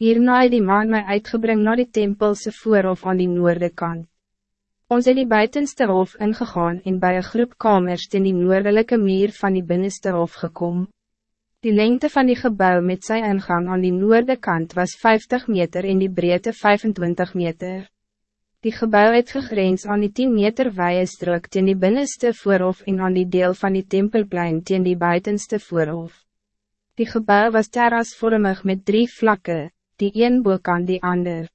Hierna het die man mij uitgebring naar die tempelse voorhof aan die noorde kant. Ons het die buitenste hof ingegaan en bij een groep kamers in die noordelijke muur van die binnenste hof gekomen. Die lengte van die gebouw met zijn ingang aan die noorde kant was 50 meter en die breedte 25 meter. Die gebouw het gegrens aan die 10 meter wijde strook teen die binnenste voorhof en aan die deel van die tempelplein teen die buitenste voorhof. Die gebouw was terrasvormig met drie vlakken, die een boek aan die ander.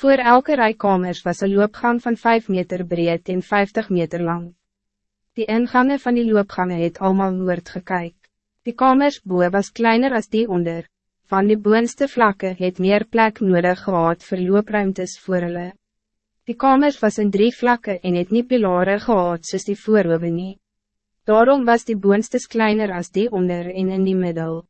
Voor elke rij kamers was een loopgang van 5 meter breed en 50 meter lang. Die ingangen van die loopgangen het allemaal noord gekyk. Die kamers boe was kleiner als die onder. Van die boonste vlakken het meer plek nodig gehad vir loopruimtes voor hulle. Die kamers was in drie vlakken en het nie pilare gehad soos die voorhoeven nie. Daarom was die boonstes kleiner als die onder en in die middel.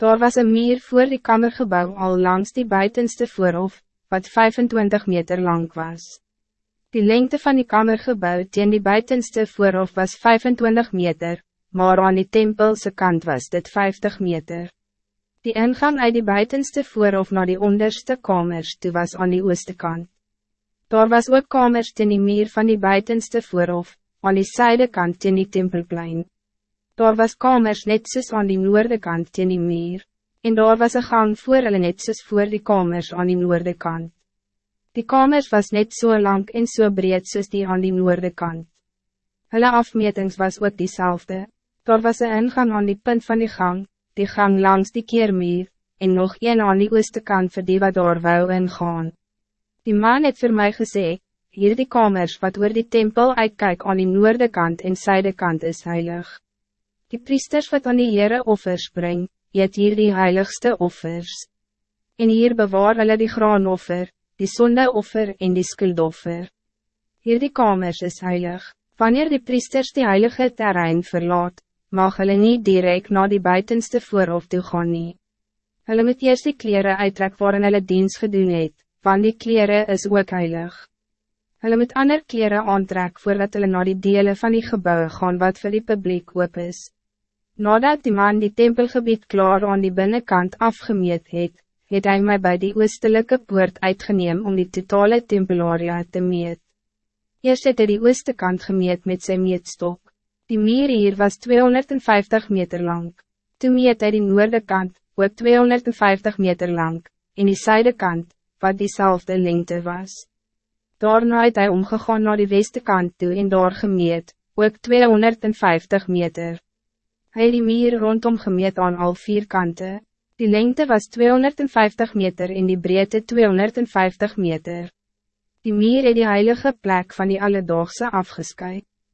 Daar was een meer voor die kamergebouw al langs die buitenste voorhof, wat 25 meter lang was. Die lengte van die kamergebouw teen die buitenste voorhof was 25 meter, maar aan die tempelse kant was dit 50 meter. Die ingang uit die buitenste voorhof naar die onderste kamers toe was aan die ooste kant. Daar was ook kamers teen die meer van die buitenste voorhof, aan die zijde kant teen die tempelplein. Daar was kamers net soos aan die noorde kant teen die muur, en daar was een gang voor hulle net soos voor die kamers aan die noorde kant. Die kamers was net zo so lang en zo so breed soos die aan die noorde kant. Hulle afmetings was ook diezelfde. Daar was een ingang aan die punt van die gang, die gang langs die keermuur, en nog een aan die ooste kant vir die wat daar wou ingaan. Die man het voor mij gezegd, hier die kamers wat oor die tempel uitkijk aan die noorde kant en zijde kant is heilig. Die priesters wat aan die Heere offers breng, eet hier die heiligste offers. En hier bewaar hulle die graanoffer, die sondeoffer en die skuldoffer. Hier die kamers is heilig. Wanneer die priesters die heilige terrein verlaat, mag hulle niet direct naar die buitenste voorhof toe gaan nie. Hulle moet eerst die kleren uittrek waarin hulle diens gedoen het, want die kleren is ook heilig. Hulle moet ander kleren aantrek voordat hulle naar die delen van die gebouw gaan wat vir die publiek oop is. Nadat die man die tempelgebied klaar aan die binnenkant afgemeet het, het hij mij bij die oostelijke poort uitgeneem om die totale tempelaria te meet. Eerst het hy die ooste kant gemeet met zijn meetstok. Die meer hier was 250 meter lang. Toen meet hy die noorde kant, ook 250 meter lang, en die zijde kant, wat diezelfde lengte was. Daarna het hy omgegaan naar die weste kant toe en daar gemeet, ook 250 meter. Hij het die meer rondom gemeet aan al vier kanten. Die lengte was 250 meter en die breedte 250 meter. Die meer het die heilige plek van die alledaagse afgeskyk.